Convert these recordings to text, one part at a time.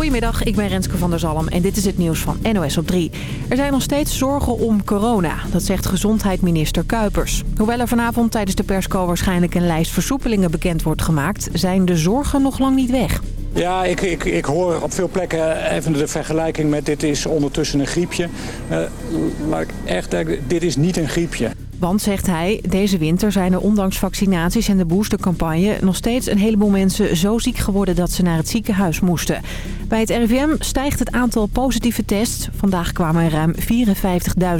Goedemiddag, ik ben Renske van der Zalm en dit is het nieuws van NOS op 3. Er zijn nog steeds zorgen om corona, dat zegt gezondheidsminister Kuipers. Hoewel er vanavond tijdens de persco waarschijnlijk een lijst versoepelingen bekend wordt gemaakt... zijn de zorgen nog lang niet weg. Ja, ik, ik, ik hoor op veel plekken even de vergelijking met dit is ondertussen een griepje. Uh, laat ik echt dit is niet een griepje. Want, zegt hij, deze winter zijn er ondanks vaccinaties en de boostercampagne... nog steeds een heleboel mensen zo ziek geworden dat ze naar het ziekenhuis moesten. Bij het RIVM stijgt het aantal positieve tests. Vandaag kwamen er ruim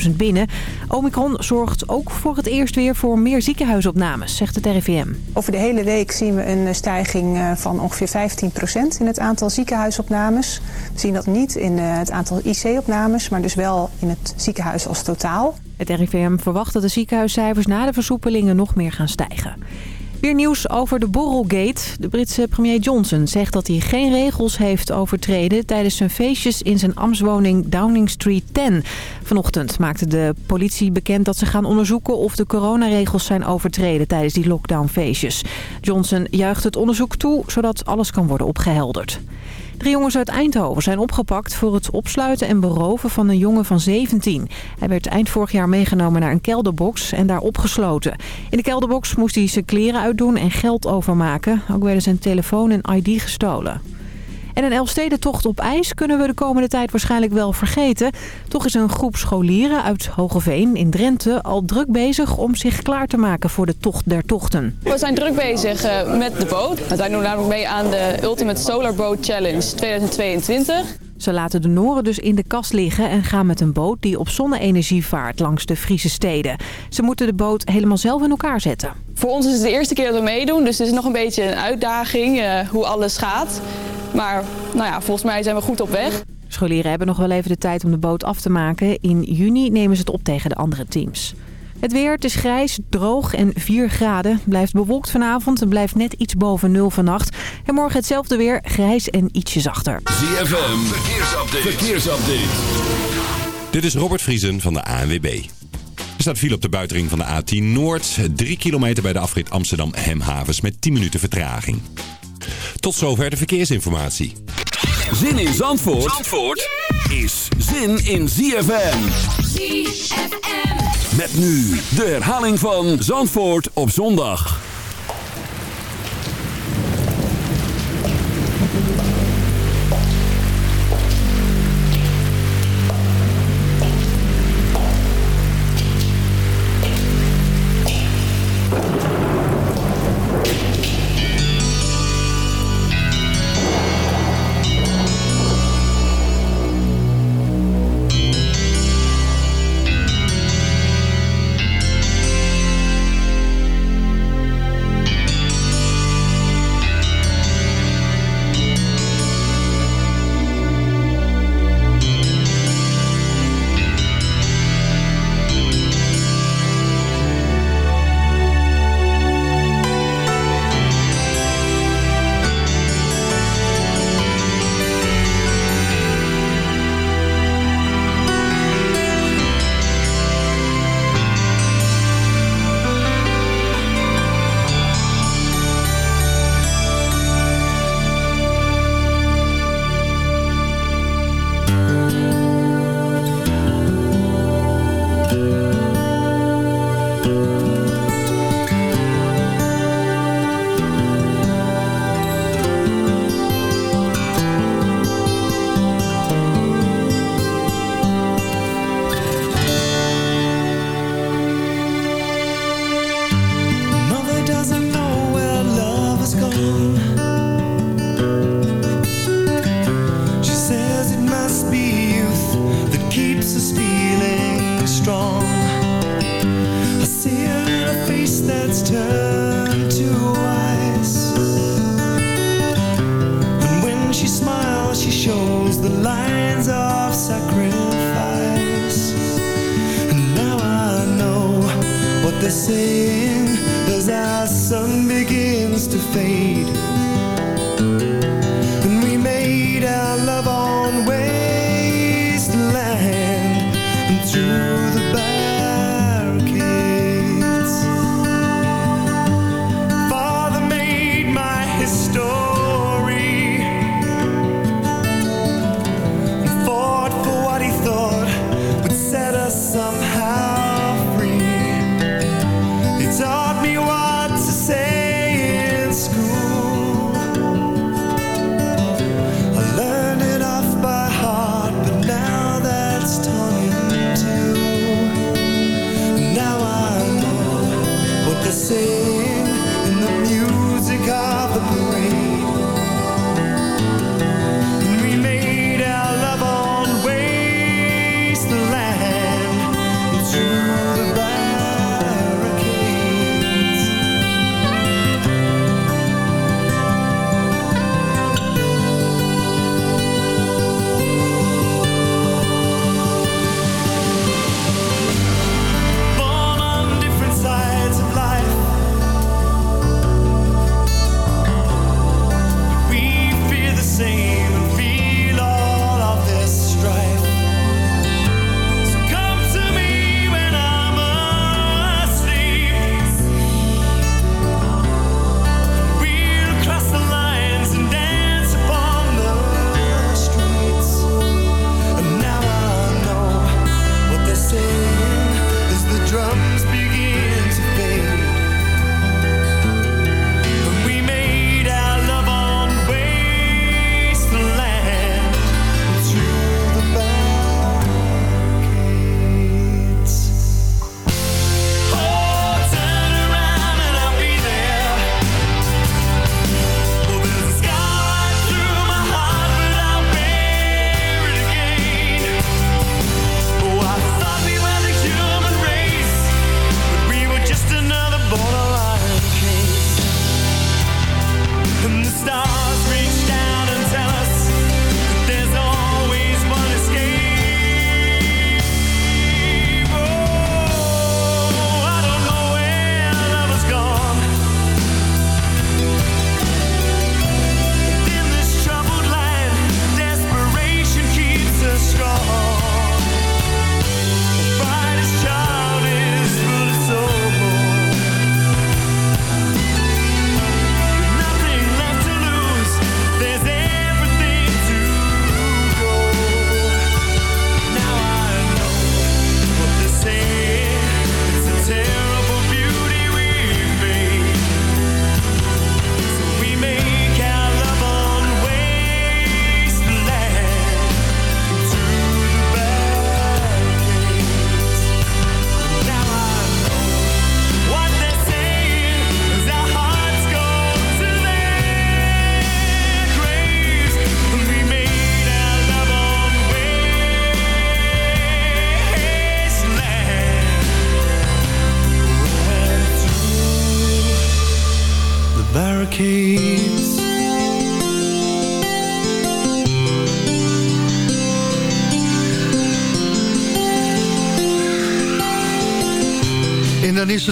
54.000 binnen. Omicron zorgt ook voor het eerst weer voor meer ziekenhuisopnames, zegt het RIVM. Over de hele week zien we een stijging eh, van ongeveer 15% in het aantal ziekenhuisopnames. We zien dat niet in eh, het aantal IC-opnames, maar dus wel in het ziekenhuis als totaal. Het RIVM verwacht dat de ziekenhuiscijfers na de versoepelingen nog meer gaan stijgen. Weer nieuws over de borrelgate. De Britse premier Johnson zegt dat hij geen regels heeft overtreden... tijdens zijn feestjes in zijn ambtswoning Downing Street 10. Vanochtend maakte de politie bekend dat ze gaan onderzoeken... of de coronaregels zijn overtreden tijdens die lockdownfeestjes. Johnson juicht het onderzoek toe, zodat alles kan worden opgehelderd. Drie jongens uit Eindhoven zijn opgepakt voor het opsluiten en beroven van een jongen van 17. Hij werd eind vorig jaar meegenomen naar een kelderbox en daar opgesloten. In de kelderbox moest hij zijn kleren uitdoen en geld overmaken. Ook werden zijn telefoon en ID gestolen. En een Elfstedentocht op ijs kunnen we de komende tijd waarschijnlijk wel vergeten. Toch is een groep scholieren uit Hogeveen in Drenthe al druk bezig om zich klaar te maken voor de Tocht der Tochten. We zijn druk bezig eh, met de boot. We zijn nu namelijk mee aan de Ultimate Solar Boat Challenge 2022. Ze laten de Noren dus in de kast liggen en gaan met een boot die op zonne-energie vaart langs de Friese steden. Ze moeten de boot helemaal zelf in elkaar zetten. Voor ons is het de eerste keer dat we meedoen, dus het is nog een beetje een uitdaging uh, hoe alles gaat. Maar nou ja, volgens mij zijn we goed op weg. Scholieren hebben nog wel even de tijd om de boot af te maken. In juni nemen ze het op tegen de andere teams. Het weer, het is grijs, droog en 4 graden. Blijft bewolkt vanavond en blijft net iets boven nul vannacht. En morgen hetzelfde weer, grijs en ietsje zachter. ZFM, verkeersupdate. verkeersupdate. Dit is Robert Vriesen van de ANWB. Er staat file op de buitenring van de A10 Noord. 3 kilometer bij de afrit Amsterdam-Hemhavens met 10 minuten vertraging. Tot zover de verkeersinformatie. Zin in Zandvoort, Zandvoort is zin in ZFM. ZFM. Met nu de herhaling van Zandvoort op zondag.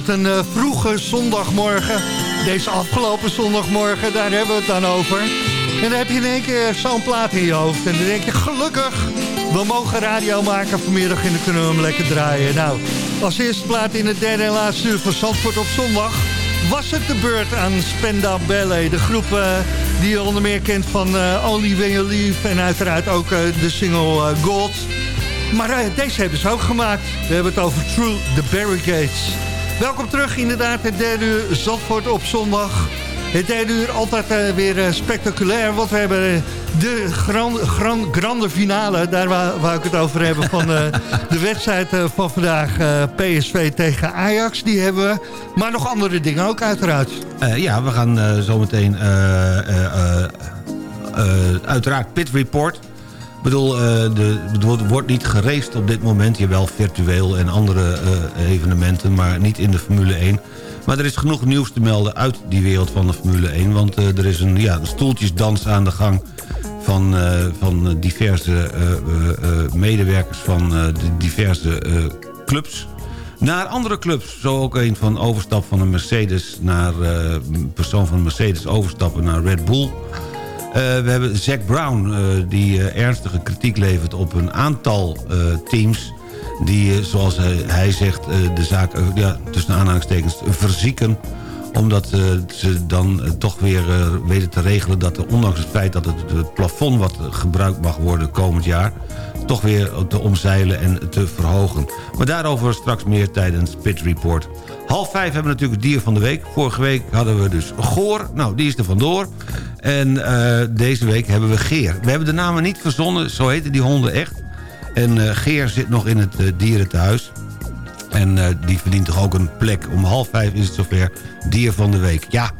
Een uh, vroege zondagmorgen. Deze afgelopen zondagmorgen, daar hebben we het dan over. En dan heb je in één keer zo'n plaat in je hoofd. En dan denk je, gelukkig, we mogen radio maken vanmiddag en dan kunnen we hem lekker draaien. Nou, als eerste plaat in het derde en laatste uur van Zandvoort op zondag... was het de beurt aan Spenda Ballet. De groep uh, die je onder meer kent van uh, Only When You Leave... en uiteraard ook de single Gold... Maar deze hebben ze ook gemaakt. We hebben het over Through the Barricades. Welkom terug, inderdaad, het derde uur Zandvoort op zondag. Het derde uur altijd uh, weer uh, spectaculair, want we hebben uh, de grand, grand, grande finale, daar wou, wou, ik het over hebben, van de wedstrijd van vandaag, PSV tegen Ajax, die hebben we. Maar nog andere dingen ook uiteraard. ja, we gaan zometeen uiteraard Pit Report ik bedoel, de, het wordt niet geraced op dit moment. Je wel virtueel en andere uh, evenementen, maar niet in de Formule 1. Maar er is genoeg nieuws te melden uit die wereld van de Formule 1. Want uh, er is een, ja, een stoeltjesdans aan de gang van, van diverse medewerkers van de diverse clubs naar andere clubs. Zo ook een van overstap van een Mercedes naar een persoon van Mercedes overstappen naar Red Bull. Uh, we hebben Zack Brown, uh, die uh, ernstige kritiek levert op een aantal teams... die, zoals hij, zegt, de zaak ja, tussen aanhalingstekens verzieken omdat ze dan toch weer weten te regelen... dat ondanks het feit dat het, het, plafond wat gebruikt mag worden komend jaar... toch weer te omzeilen en te verhogen. Maar daarover straks meer tijdens Pit Report. Half vijf hebben we natuurlijk het dier van de week. Vorige week hadden we dus Goor. Nou, die is er vandoor. En uh, deze week hebben we Geer. We hebben de namen niet verzonnen, zo heten die honden echt. En uh, Geer zit nog in het uh, dierentehuis. En die verdient toch ook een plek. Om half vijf is het zover dier van de week. Ja,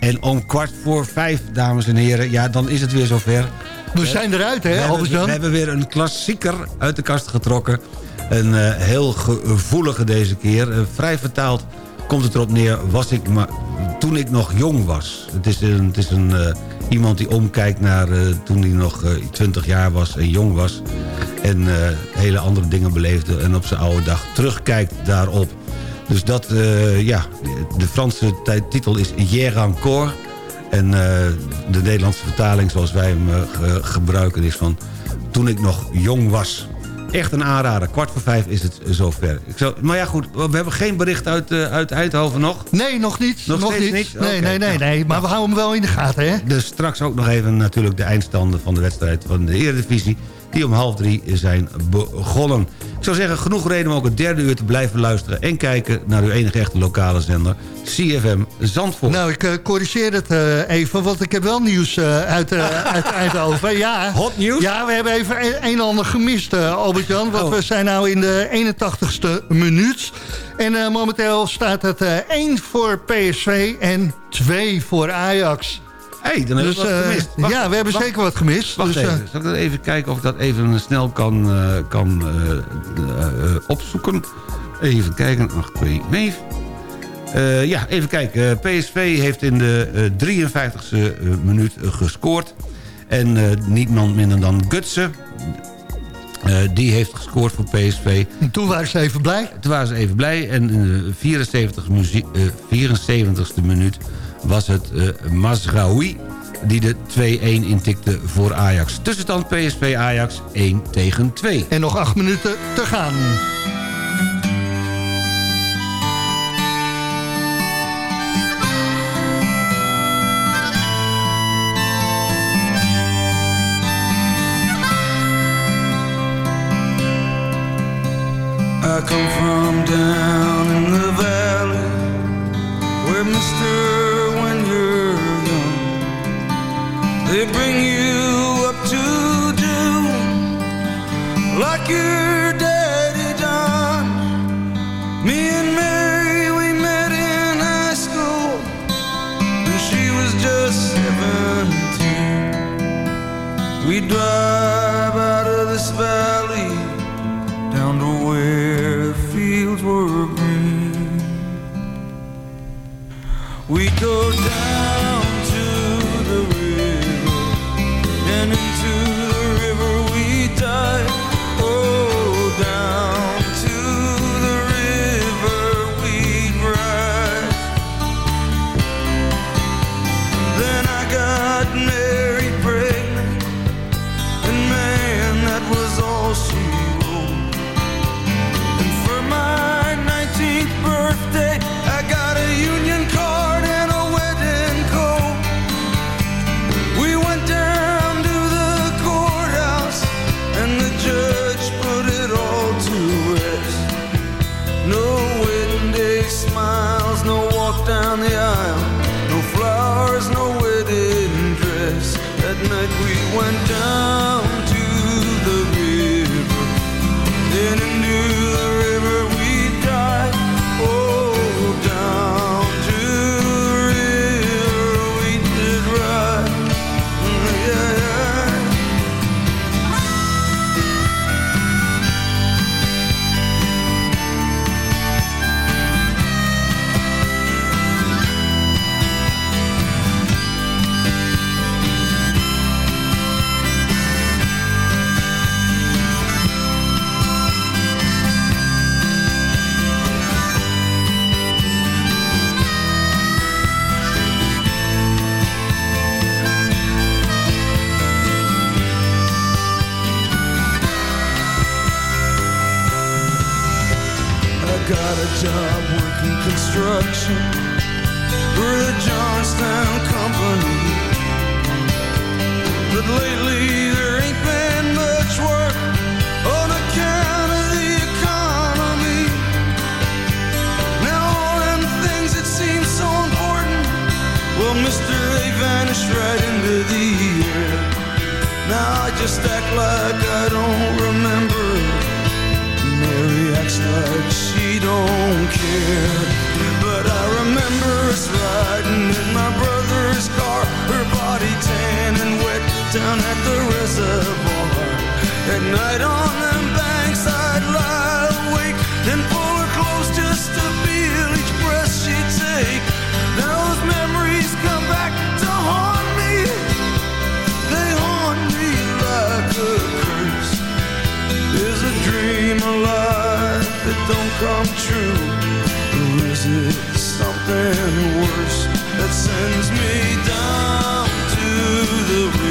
en om kwart voor vijf, dames en heren... ja, dan is het weer zover. We zijn eruit, hè, we hebben, we hebben weer een klassieker uit de kast getrokken. Een heel gevoelige deze keer. vrij vertaald komt het erop neer... was ik maar toen ik nog jong was. Het is een, het is een, uh, iemand die omkijkt naar toen hij nog uh, 20 jaar was en jong was. En hele andere dingen beleefde en op zijn oude dag terugkijkt daarop. Dus dat, ja, de Franse titel is Hier encore. En de Nederlandse vertaling zoals wij hem gebruiken is van... Toen ik nog jong was. Echt een aanrader. Kwart voor vijf is het zover. Ik zou, maar ja goed, we hebben geen bericht uit, uh, uit Eindhoven nog. Nee, nog niet. Nog, nog niet. niet. Nee, nee, nee, nee. Maar we houden hem wel in de gaten, hè? Dus straks ook nog even natuurlijk de eindstanden van de wedstrijd van de Eredivisie die om half drie zijn begonnen. Ik zou zeggen, genoeg reden om ook het derde uur te blijven luisteren... en kijken naar uw enige echte lokale zender, CFM Zandvoort. Nou, ik uh, corrigeer het uh, even, want ik heb wel nieuws uh, uit, uit Eindhoven. Ja, Hot nieuws? Ja, we hebben even een, een en ander gemist, Albert-Jan. Want oh. we zijn nu in de 81ste minuut. En momenteel staat het 1 voor PSV en 2 voor Ajax hey, dan hebben dus, we wat eh, gemist. ja, we hebben zeker wat gemist. Wacht dus, even. Eh, Zal ik even kijken of ik dat even snel kan, uh, kan opzoeken? Even kijken. 8, 2, 9. Uh, ja, even kijken. PSV heeft in de 53e minuut gescoord. En niemand minder dan Gutsen. die heeft gescoord voor PSV. En toen waren ze even blij. Toen waren ze even blij. En in de 74 74ste minuut was het uh, Mazraoui die de 2-1 intikte voor Ajax. Tussenstand PSV Ajax 1 tegen 2. En nog 8 minuten te gaan. We go down. To the river just act like I don't remember. Mary acts like she don't care. But I remember us riding in my brother's car. Her body tan and wet down at the reservoir. At night on the come true? Or is it something worse that sends me down to the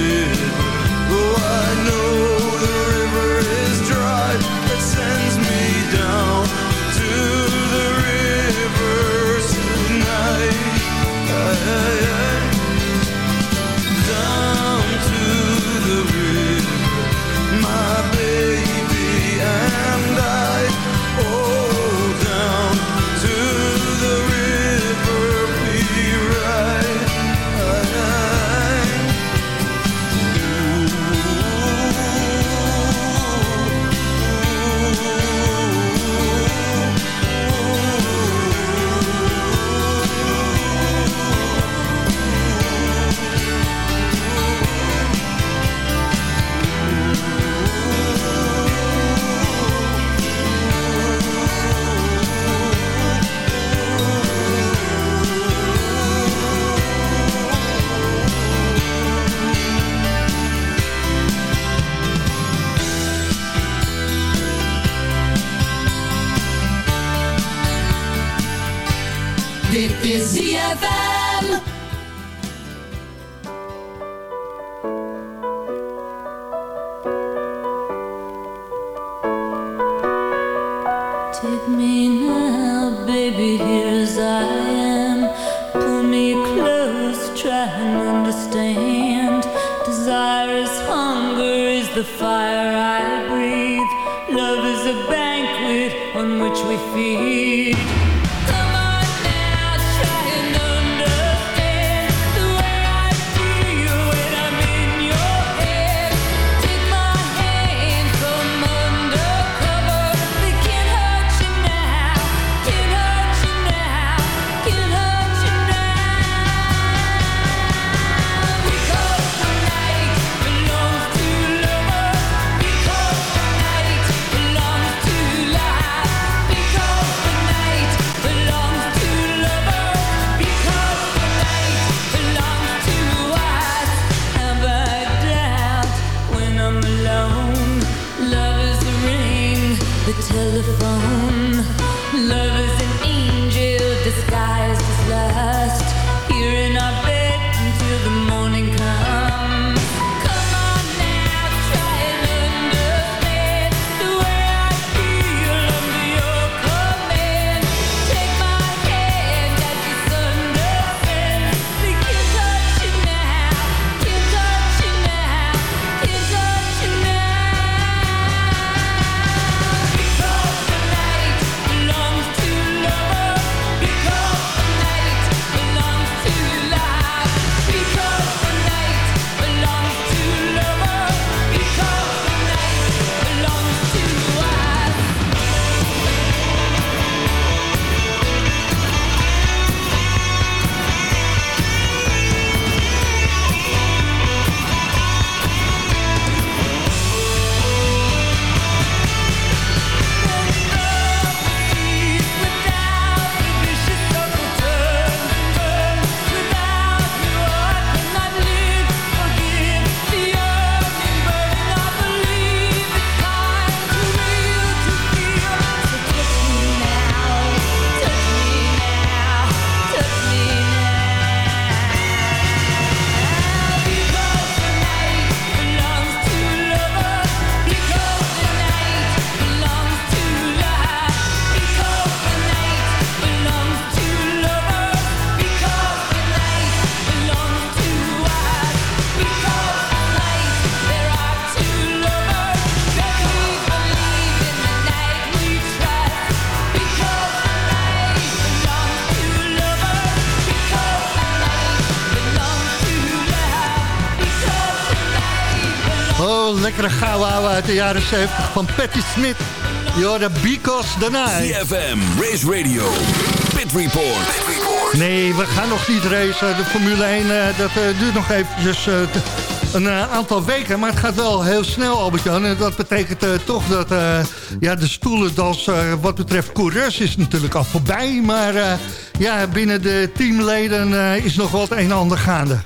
jaren 70 van Patti Smith. The Because the Night. CFM, Race Radio, Pit Report. Nee, we gaan nog niet racen. De Formule 1, uh, dat uh, duurt nog eventjes... Uh, een uh, aantal weken. Maar het gaat wel heel snel, Albert-Jan. En dat betekent uh, toch dat uh, ja, de stoelendans wat betreft coureurs is natuurlijk al voorbij. Maar ja, binnen de teamleden is nog het een en ander gaande.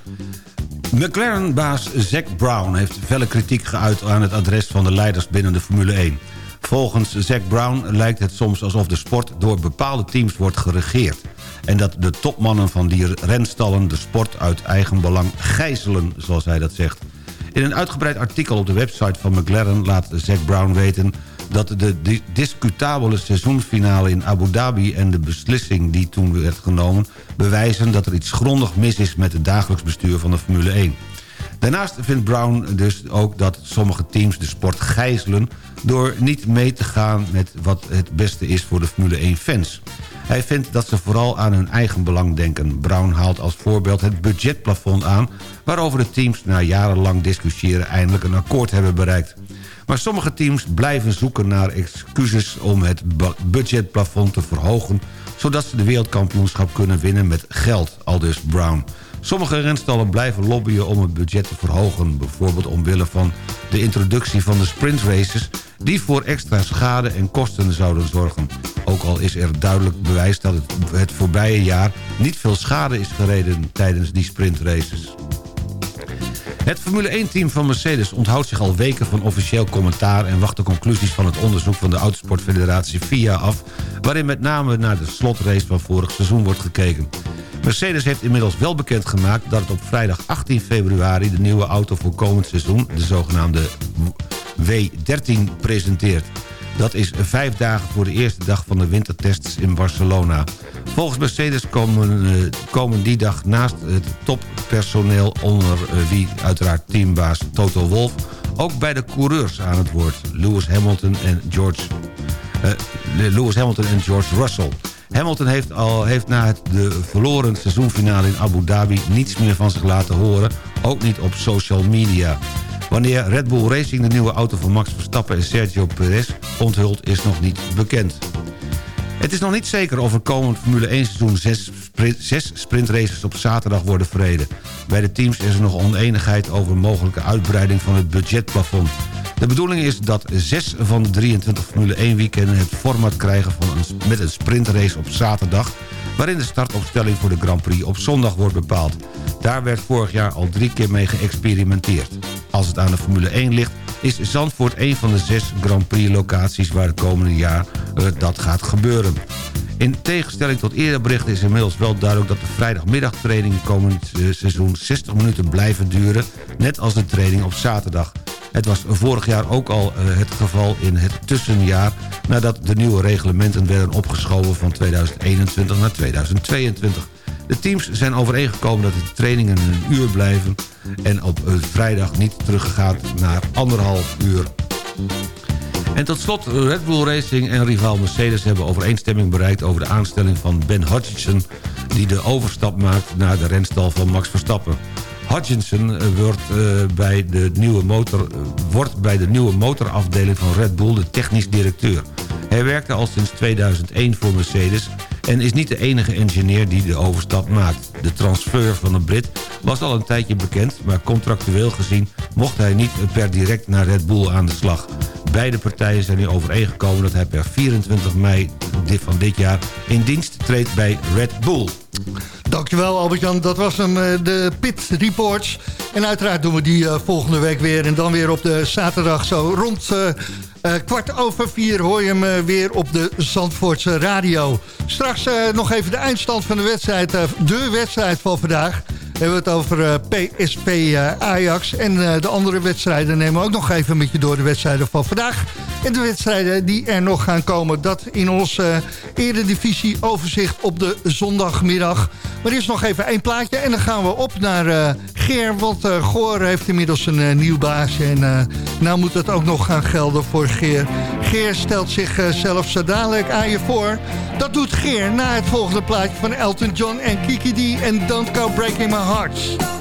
McLaren-baas Zack Brown heeft felle kritiek geuit aan het adres van de leiders binnen de Formule 1. Volgens Zack Brown lijkt het soms alsof de sport door bepaalde teams wordt geregeerd. En dat de topmannen van die renstallen de sport uit eigen belang gijzelen, zoals hij dat zegt. In een uitgebreid artikel op de website van McLaren laat Zack Brown weten dat de discutabele seizoensfinale in Abu Dhabi... en de beslissing die toen werd genomen... bewijzen dat er iets grondig mis is met het dagelijks bestuur van de Formule 1. Daarnaast vindt Brown dus ook dat sommige teams de sport gijzelen... door niet mee te gaan met wat het beste is voor de Formule 1-fans. Hij vindt dat ze vooral aan hun eigen belang denken. Brown haalt als voorbeeld het budgetplafond aan... waarover de teams na jarenlang discussiëren eindelijk een akkoord hebben bereikt. Maar sommige teams blijven zoeken naar excuses om het budgetplafond te verhogen... zodat ze de wereldkampioenschap kunnen winnen met geld, aldus Brown. Sommige renstallen blijven lobbyen om het budget te verhogen. Bijvoorbeeld omwille van de introductie van de sprintraces... die voor extra schade en kosten zouden zorgen. Ook al is er duidelijk bewijs dat het, het voorbije jaar... niet veel schade is gereden tijdens die sprintraces. Het Formule 1-team van Mercedes onthoudt zich al weken van officieel commentaar... en wacht de conclusies van het onderzoek van de Autosportfederatie FIA af... waarin met name naar de slotrace van vorig seizoen wordt gekeken. Mercedes heeft inmiddels wel bekendgemaakt dat het op vrijdag 18 februari... de nieuwe auto voor komend seizoen, de zogenaamde W13, presenteert. Dat is vijf dagen voor de eerste dag van de wintertests in Barcelona. Volgens Mercedes komen, uh, komen die dag naast het toppersoneel... onder wie uiteraard teambaas Toto Wolff... ook bij de coureurs aan het woord. Lewis Hamilton en George, uh, Lewis Hamilton en George Russell. Hamilton heeft, al, heeft na het de verloren seizoenfinale in Abu Dhabi... niets meer van zich laten horen, ook niet op social media. Wanneer Red Bull Racing de nieuwe auto van Max Verstappen en Sergio Perez onthult is nog niet bekend. Het is nog niet zeker of er komend Formule 1 seizoen zes, sprint, zes sprintraces op zaterdag worden verreden. Bij de teams is er nog oneenigheid over mogelijke uitbreiding van het budgetplafond. De bedoeling is dat zes van de 23 Formule 1 weekenden het format krijgen van met een sprintrace op zaterdag waarin de startopstelling voor de Grand Prix op zondag wordt bepaald. Daar werd vorig jaar al drie keer mee geëxperimenteerd. Als het aan de Formule 1 ligt, is Zandvoort een van de zes Grand Prix locaties... waar het komende jaar dat gaat gebeuren. In tegenstelling tot eerder berichten is inmiddels wel duidelijk... dat de vrijdagmiddagtraining komend uh, seizoen 60 minuten blijven duren... net als de training op zaterdag. Het was vorig jaar ook al uh, het geval in het tussenjaar... nadat de nieuwe reglementen werden opgeschoven van 2021 naar 2022. De teams zijn overeengekomen dat de trainingen een uur blijven... en op vrijdag niet teruggegaan naar anderhalf uur. En tot slot, Red Bull Racing en rivaal Mercedes hebben overeenstemming bereikt... over de aanstelling van Ben Hodgson... die de overstap maakt naar de renstal van Max Verstappen. Hutchinson wordt, uh, bij de nieuwe motor, uh, wordt bij de nieuwe motorafdeling van Red Bull de technisch directeur. Hij werkte al sinds 2001 voor Mercedes en is niet de enige engineer die de overstap maakt. De transfer van de Brit was al een tijdje bekend... maar contractueel gezien mocht hij niet per direct naar Red Bull aan de slag. Beide partijen zijn nu overeengekomen dat hij per 24 mei van dit jaar... in dienst treedt bij Red Bull. Dankjewel Albert-Jan, dat was hem, de Pit Reports. En uiteraard doen we die uh, volgende week weer. En dan weer op de zaterdag zo rond uh, kwart over vier hoor je hem weer op de Zandvoortse radio. Straks nog even de eindstand van de wedstrijd, de wedstrijd van vandaag. We hebben het over PSV Ajax. En de andere wedstrijden nemen we ook nog even met je door de wedstrijden van vandaag. En de wedstrijden die er nog gaan komen. Dat in ons eredivisie overzicht op de zondagmiddag. Maar eerst nog even één plaatje. En dan gaan we op naar Geer. Want Goor heeft inmiddels een nieuw baasje. En nou moet het ook nog gaan gelden voor Geer. Geer stelt zichzelf uh, zo dadelijk aan je voor. Dat doet Geer na het volgende plaatje van Elton John en Kiki D. En Don't Go Breaking My Heart.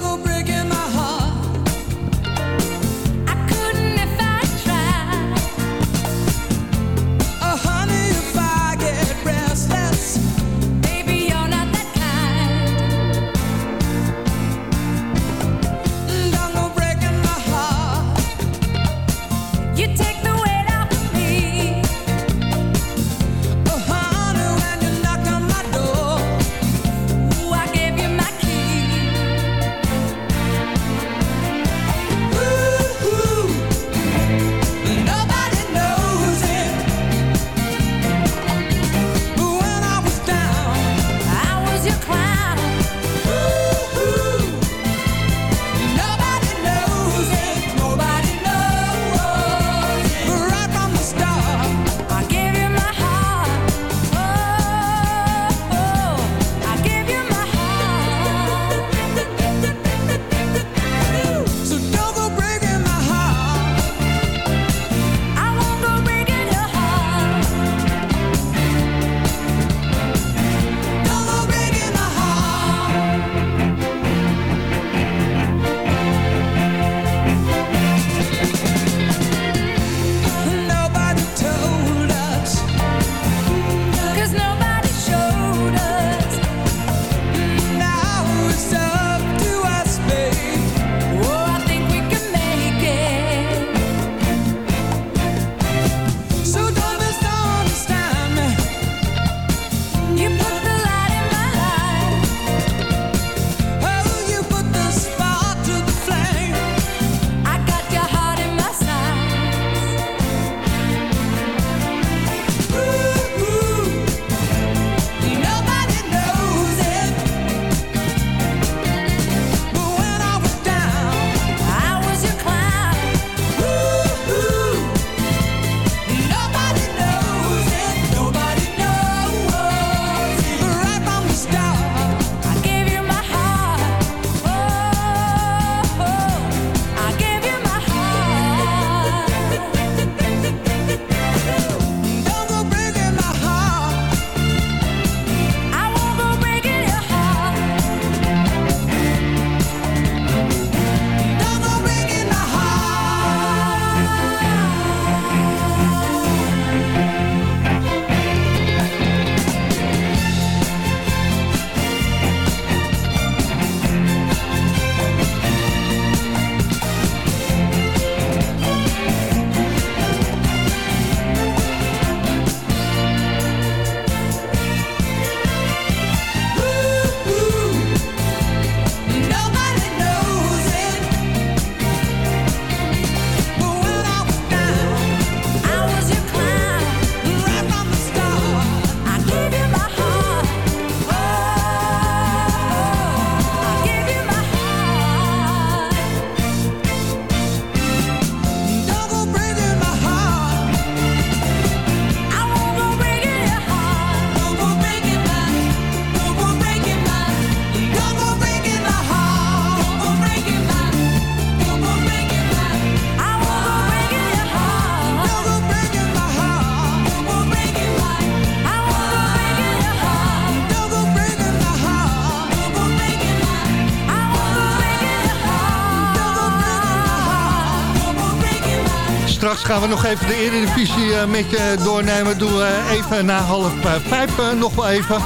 Gaan we nog even de Eredivisie uh, met je doornemen. Doen we even na half vijf nog wel even.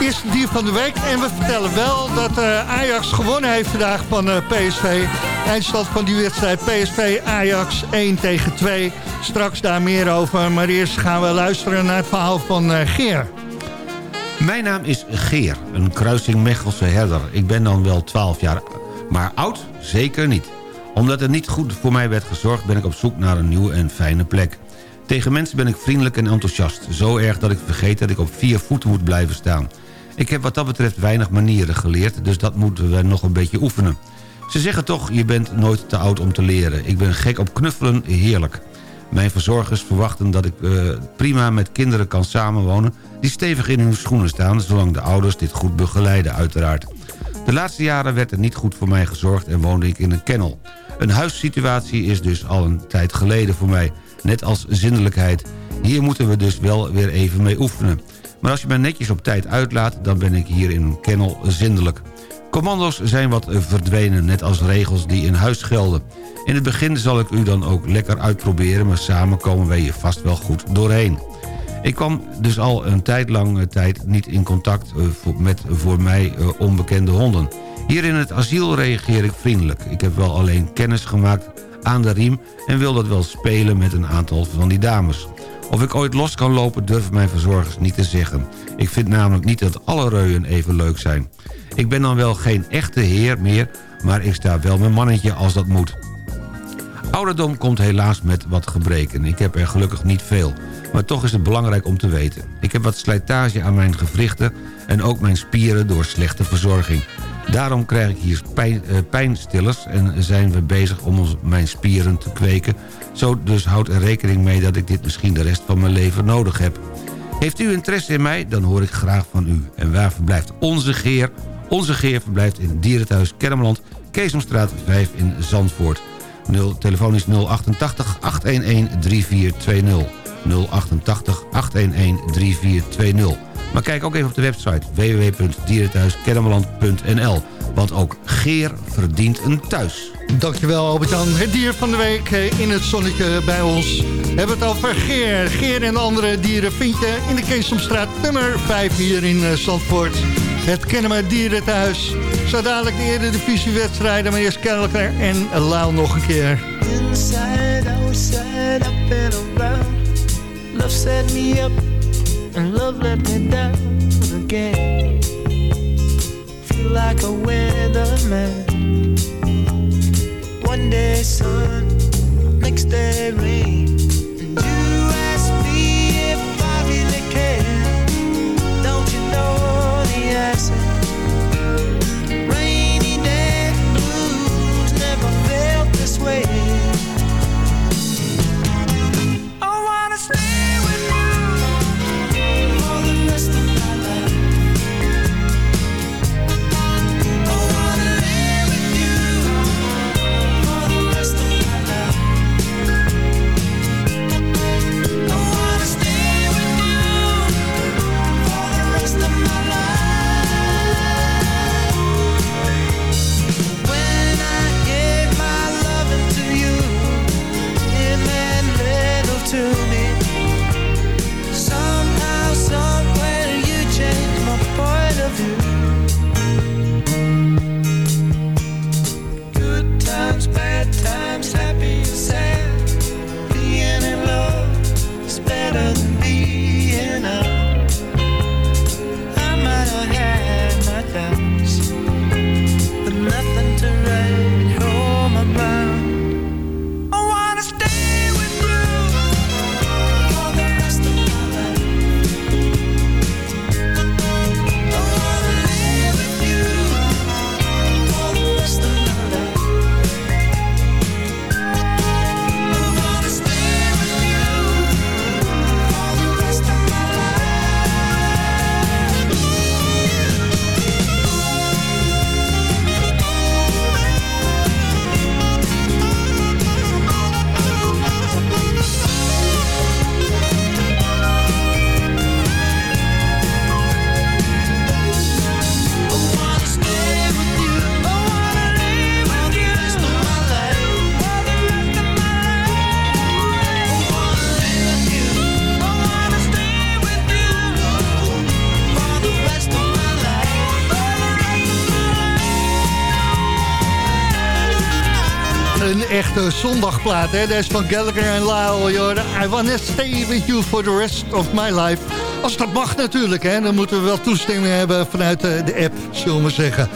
Eerste dier van de week. En we vertellen wel dat Ajax gewonnen heeft vandaag van PSV. Eindstand van die wedstrijd PSV Ajax 1 tegen 2. Straks daar meer over. Maar eerst gaan we luisteren naar het verhaal van Geer. Mijn naam is Geer, een kruising Mechelse herder. Ik ben dan wel 12 jaar, maar oud zeker niet. Omdat er niet goed voor mij werd gezorgd... ben ik op zoek naar een nieuwe en fijne plek. Tegen mensen ben ik vriendelijk en enthousiast. Zo erg dat ik vergeet dat ik op vier voeten moet blijven staan. Ik heb wat dat betreft weinig manieren geleerd... dus dat moeten we nog een beetje oefenen. Ze zeggen toch, je bent nooit te oud om te leren. Ik ben gek op knuffelen, heerlijk. Mijn verzorgers verwachten dat ik uh, prima met kinderen kan samenwonen... die stevig in hun schoenen staan, zolang de ouders dit goed begeleiden uiteraard. De laatste jaren werd er niet goed voor mij gezorgd en woonde ik in een kennel. Een huissituatie is dus al een tijd geleden voor mij, net als zindelijkheid. Hier moeten we dus wel weer even mee oefenen. Maar als je mij netjes op tijd uitlaat, dan ben ik hier in een kennel zindelijk. Commando's zijn wat verdwenen, net als regels die in huis gelden. In het begin zal ik u dan ook lekker uitproberen... maar samen komen wij hier vast wel goed doorheen. Ik kwam dus al een tijd lang eh, tijd niet in contact eh, met voor mij eh, onbekende honden. Hier in het asiel reageer ik vriendelijk. Ik heb wel alleen kennis gemaakt aan de riem... en wil dat wel spelen met een aantal van die dames. Of ik ooit los kan lopen durven mijn verzorgers niet te zeggen. Ik vind namelijk niet dat alle reuien even leuk zijn. Ik ben dan wel geen echte heer meer... maar ik sta wel mijn mannetje als dat moet. Ouderdom komt helaas met wat gebreken. Ik heb er gelukkig niet veel. Maar toch is het belangrijk om te weten. Ik heb wat slijtage aan mijn gewrichten... en ook mijn spieren door slechte verzorging. Daarom krijg ik hier pijn, uh, pijnstillers... en zijn we bezig om mijn spieren te kweken. Zo dus houd er rekening mee dat ik dit misschien de rest van mijn leven nodig heb. Heeft u interesse in mij, dan hoor ik graag van u. En waar verblijft onze Geer? Onze Geer verblijft in Dierenthuis Kermeland... Keesomstraat 5 in Zandvoort. 0, telefoon is 088 811 3420. 088 811 3420. Maar kijk ook even op de website www.dierenthuiskennemerland.nl. Want ook Geer verdient een thuis. Dankjewel Albert-Jan. Het dier van de week eh, in het zonnetje bij ons. We hebben het over Geer. Geer en andere dieren vind je in de Keesomstraat nummer 5 hier in eh, Zandvoort. Het Kennemer Dierenthuis. Zo dadelijk de eredivisiewedstrijden, maar eerst Kelleker en Lau nog een keer. Inside, outside, up and around. Love set me up and love let me down again. Feel like a weatherman. One day sun, next day rain. Zondagplaat. Hè? Deze van Gallagher en Lyle. Joh. I wanna stay with you for the rest of my life. Als dat mag natuurlijk, hè? dan moeten we wel toestemming hebben vanuit de app, zullen we zeggen.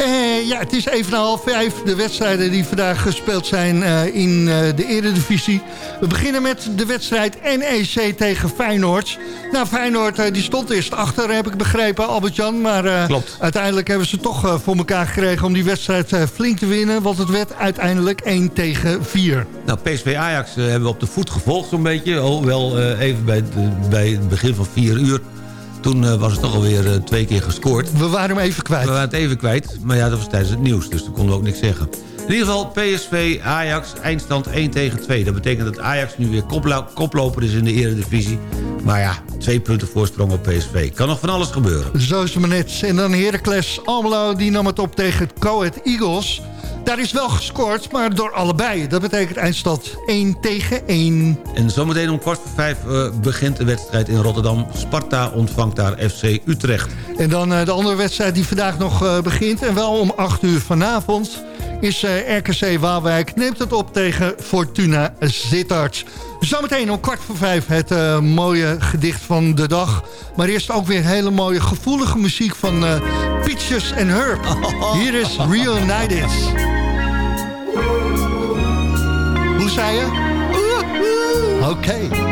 Uh, ja, het is even na half vijf. De wedstrijden die vandaag gespeeld zijn uh, in uh, de eredivisie. We beginnen met de wedstrijd NEC tegen Feyenoord. Nou, Feyenoord die stond eerst achter, heb ik begrepen, Albert-Jan. Maar uiteindelijk hebben ze toch voor elkaar gekregen om die wedstrijd flink te winnen. Want het werd uiteindelijk 1 tegen 4. Nou, PSV Ajax hebben we op de voet gevolgd zo'n beetje. Hoewel even bij, bij het begin van 4 uur toen uh, was het toch alweer uh, twee keer gescoord. We waren hem even kwijt. We waren het even kwijt, maar ja, dat was tijdens het nieuws. Dus toen konden we ook niks zeggen. In ieder geval PSV Ajax, eindstand 1 tegen 2. Dat betekent dat Ajax nu weer koplo koploper is in de eredivisie. Maar ja, twee punten voorsprong op PSV. Kan nog van alles gebeuren. Zo is het maar net. En dan Heracles Almelo, die nam het op tegen Coed Eagles... Daar is wel gescoord, maar door allebei. Dat betekent eindstand 1 tegen 1. En zometeen om kwart voor vijf uh, begint de wedstrijd in Rotterdam. Sparta ontvangt daar FC Utrecht. En dan uh, de andere wedstrijd die vandaag nog uh, begint. En wel om 8 uur vanavond is RKC Waalwijk. Neemt het op tegen Fortuna Sittard. Zometeen om kwart voor vijf het uh, mooie gedicht van de dag. Maar eerst ook weer hele mooie gevoelige muziek van uh, Peaches and Herb. Hier is Reunited. Hoe zei je? Oké. Okay.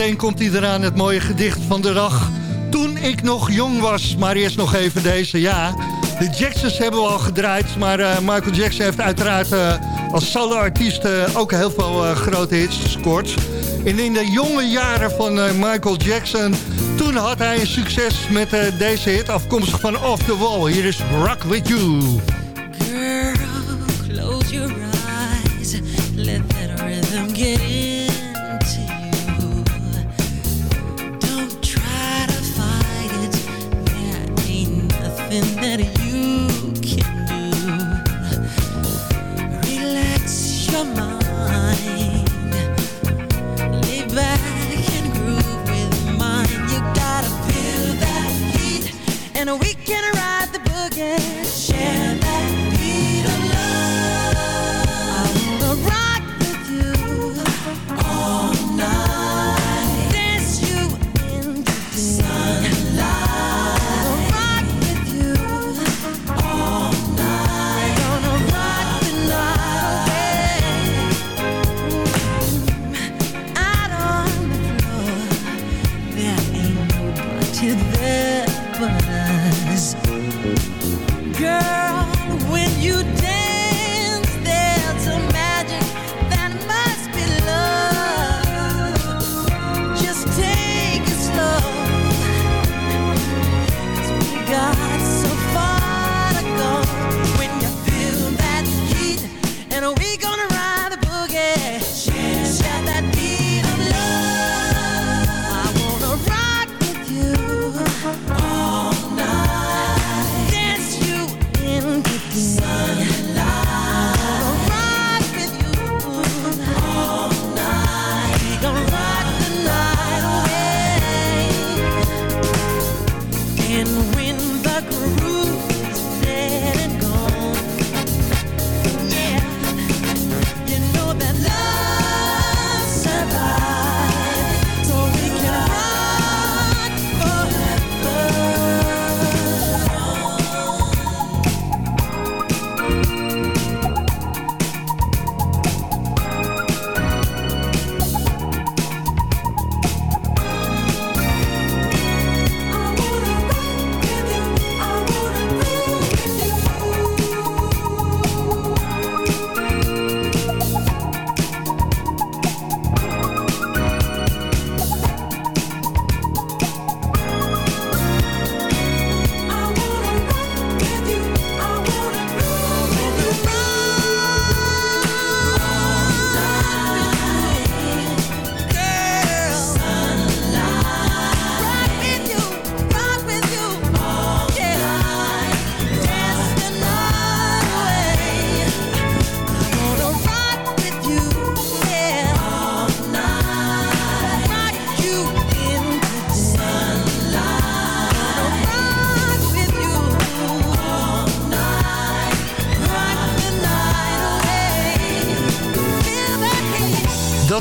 Zometeen komt hij eraan, het mooie gedicht van de dag. Toen ik nog jong was, maar eerst nog even deze, ja. De Jacksons hebben we al gedraaid, maar eh, Michael Jackson heeft uiteraard uh, als soloartiest uh, ook heel veel grote hits gescoord. En in de jonge jaren van Michael Jackson, toen had hij een succes met deze hit afkomstig van Off the Wall. Hier is Rock With You. And we can ride the boogie.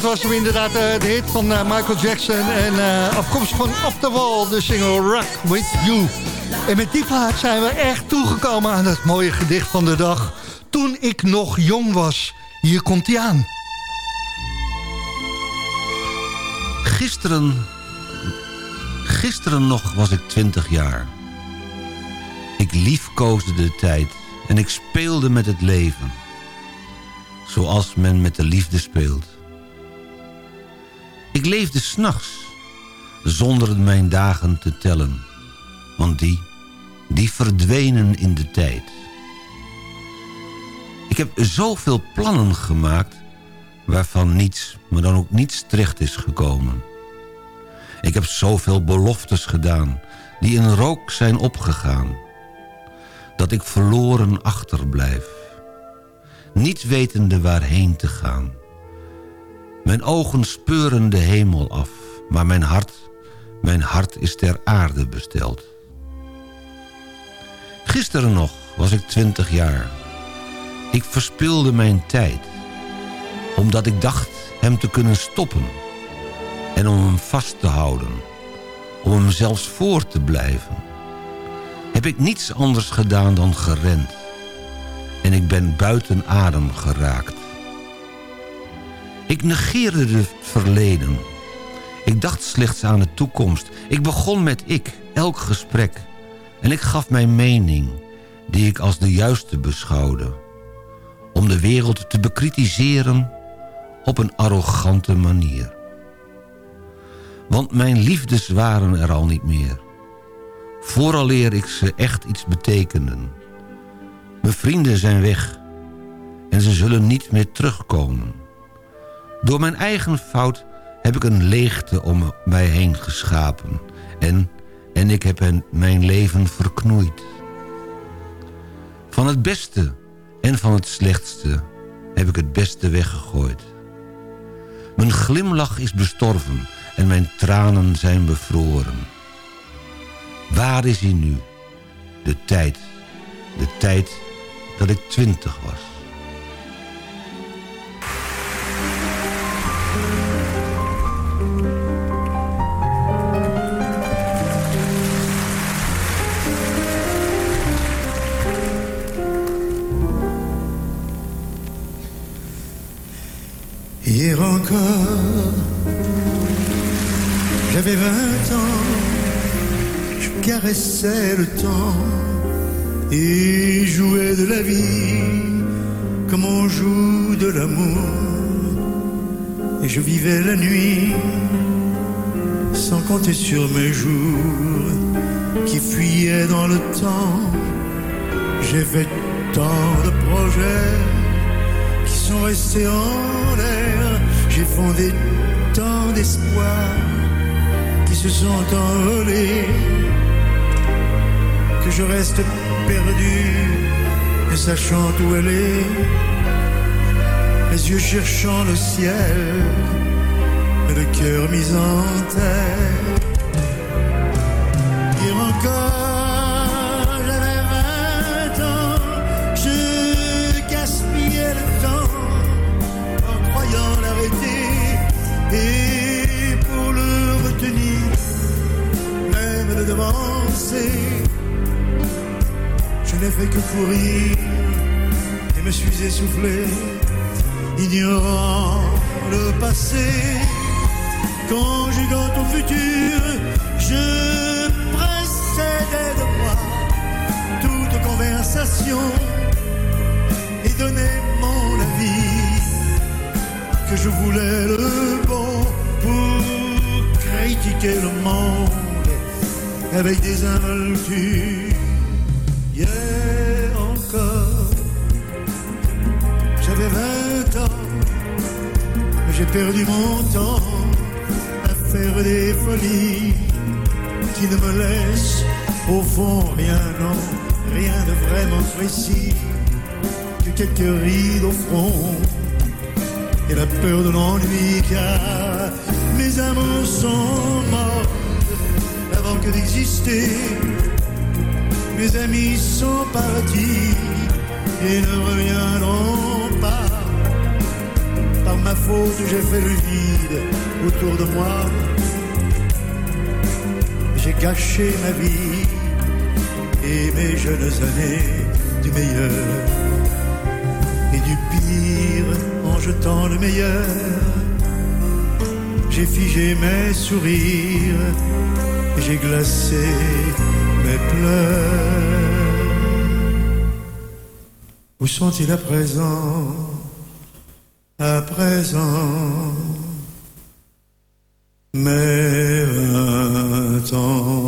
Was hem inderdaad eh, de hit van eh, Michael Jackson. En afkomstig van Off the Wall, de single Rock With You. En met die plaat zijn we echt toegekomen aan het mooie gedicht van de dag. Toen ik nog jong was. Hier komt hij aan. Gisteren... Gisteren nog was ik twintig jaar. Ik liefkoosde de tijd en ik speelde met het leven. Zoals men met de liefde speelt. Ik leefde s'nachts, zonder mijn dagen te tellen. Want die, die verdwenen in de tijd. Ik heb zoveel plannen gemaakt... waarvan niets, maar dan ook niets terecht is gekomen. Ik heb zoveel beloftes gedaan... die in rook zijn opgegaan. Dat ik verloren achterblijf. Niet wetende waarheen te gaan. Mijn ogen speuren de hemel af, maar mijn hart, mijn hart is ter aarde besteld. Gisteren nog was ik twintig jaar. Ik verspilde mijn tijd, omdat ik dacht hem te kunnen stoppen. En om hem vast te houden, om hem zelfs voor te blijven. Heb ik niets anders gedaan dan gerend. En ik ben buiten adem geraakt. Ik negeerde het verleden. Ik dacht slechts aan de toekomst. Ik begon met ik, elk gesprek. En ik gaf mijn mening, die ik als de juiste beschouwde. Om de wereld te bekritiseren op een arrogante manier. Want mijn liefdes waren er al niet meer. Vooraleer ik ze echt iets betekenden. Mijn vrienden zijn weg. En ze zullen niet meer terugkomen. Door mijn eigen fout heb ik een leegte om mij heen geschapen. En, en ik heb mijn leven verknoeid. Van het beste en van het slechtste heb ik het beste weggegooid. Mijn glimlach is bestorven en mijn tranen zijn bevroren. Waar is hij nu? De tijd, de tijd dat ik twintig was. Encore, j'avais vingt ans, je caressais le temps et jouais de la vie comme on joue de l'amour. Et je vivais la nuit sans compter sur mes jours qui fuyaient dans le temps. J'ai fait tant de projets qui sont restés en l'air. J'ai fondé tant d'espoirs qui se sont envolés que je reste perdu ne sachant où est. Les yeux cherchant le ciel et le cœur mis en terre. Hier encore, Je n'ai fait que courir et me suis essoufflé, ignorant le passé. Conjuguant au futur, je précédais de moi toute conversation et donnais mon avis que je voulais le bon pour critiquer le monde avec des involtures. Hier encore, j'avais vingt ans, mais j'ai perdu mon temps à faire des folies qui ne me laissent au fond rien, non, rien de vraiment précis que quelques rides au front et la peur de l'ennui car mes amours sont morts que d'exister. Mes amis sont partis et ne reviendront pas. Par ma faute, j'ai fait le vide autour de moi. J'ai gâché ma vie et mes jeunes années du meilleur et du pire en jetant le meilleur. J'ai figé mes sourires j'ai glacé mes pleurs. Où sont-ils à présent? À présent, mes vingt.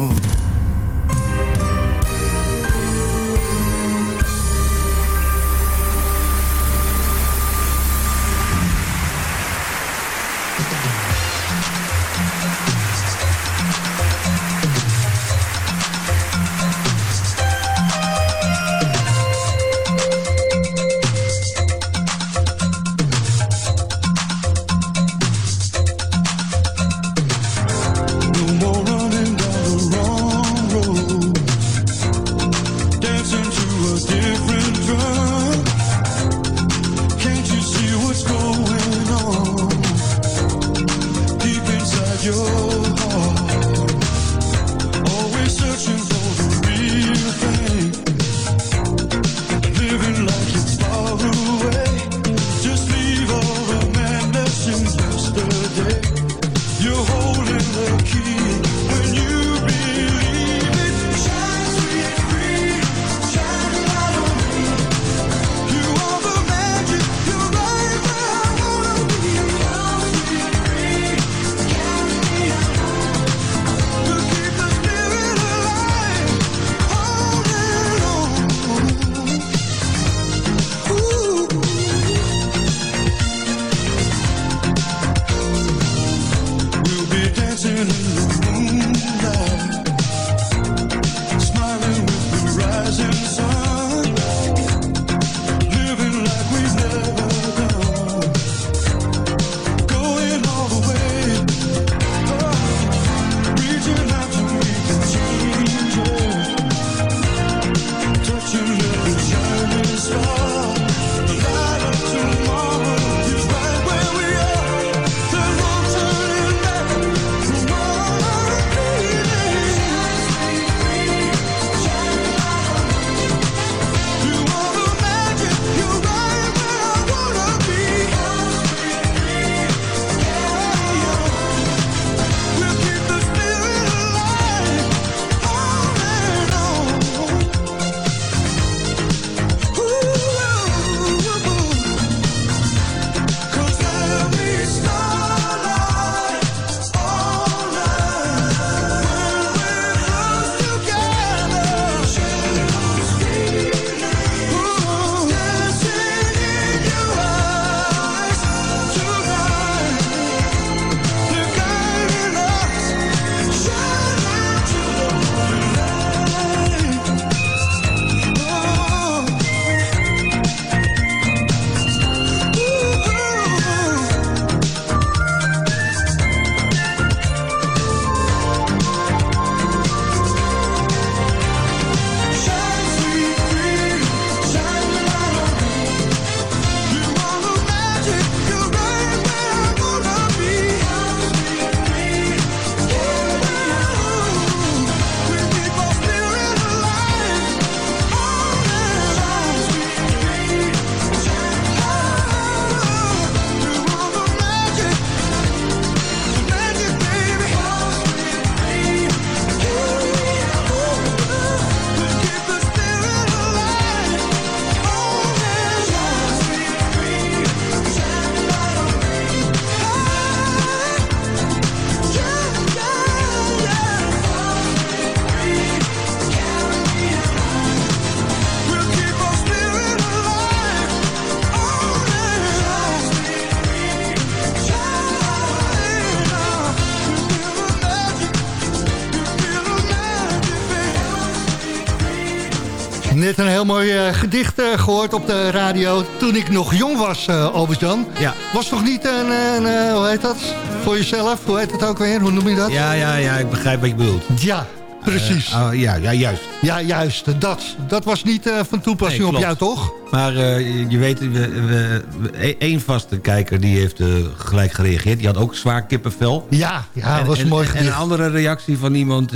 Gedicht eh, gehoord op de radio toen ik nog jong was, eh Albert-Jan. Ja. Was toch niet een, een eh, hoe heet dat, voor jezelf? Hoe heet het ook weer? Hoe noem je dat? Ja, ja, ja, ik begrijp wat je bedoelt. Ja, precies. Oh, ja, ja, juist. ja, juist. Dat, dat was niet van toepassing Nee, op jou, toch? Maar je weet, we, we, we- e- één vaste kijker die heeft gelijk gereageerd. Die had ook zwaar kippenvel. Ja, ja, en, was en- mooi en gedicht. een andere reactie van iemand...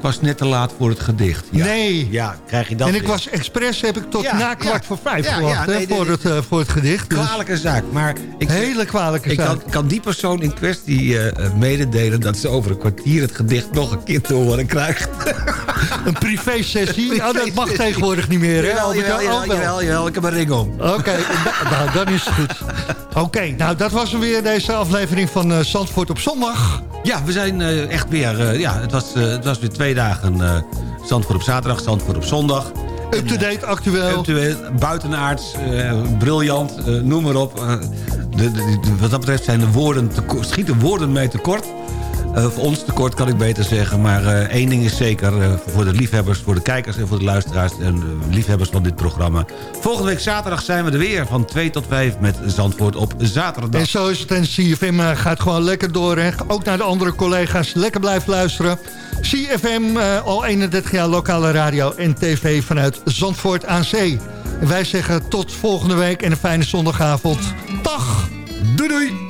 ik was net te laat voor het gedicht. Ja. Nee. Ja, krijg je dat en ik weer. was expres, heb ik tot Ja, na kwart ja. voor vijf Ja, gewacht nee, voor, dit- het, eh, voor het gedicht. Dus Kwalijke zaak, maar... Ik, hele kwalijke ik zaak. kan, kan die persoon in kwestie eh, eh, mededelen... dat ze over een kwartier het gedicht nog een keer te horen krijgt. Een privé-sessie? Oh, dat mag tegenwoordig niet meer, hè? Jawel, Albert? jawel, Oh, jawel, wel. jawel, jawel, ik heb een ring om. Oké, nou, dan is het goed. Oké, nou, dat was hem weer, deze aflevering van eh, Zandvoort op zondag. Ja, we zijn eh, echt weer... eh, ja, het was, het was weer twee dagen Zandvoort op zaterdag, Zandvoort op zondag. Up-to-date, actueel. Actueel, buitenaards, briljant, noem maar op. De, de- de- wat dat betreft zijn de woorden tekort, schieten woorden mee tekort. Eh voor ons tekort kan ik beter zeggen. Maar eh, één ding is zeker eh, voor de liefhebbers, voor de kijkers en voor de luisteraars... en liefhebbers van dit programma. Volgende week zaterdag zijn we er weer van 2 tot 5 met Zandvoort op zaterdag. En zo is het. En CFM gaat gewoon lekker door. Hè. Ook naar de andere collega's. Lekker blijven luisteren. CFM, eh, al 31 jaar lokale radio en tv vanuit Zandvoort aan Zee. En wij zeggen tot volgende week en een fijne zondagavond. Dag! Doei doei!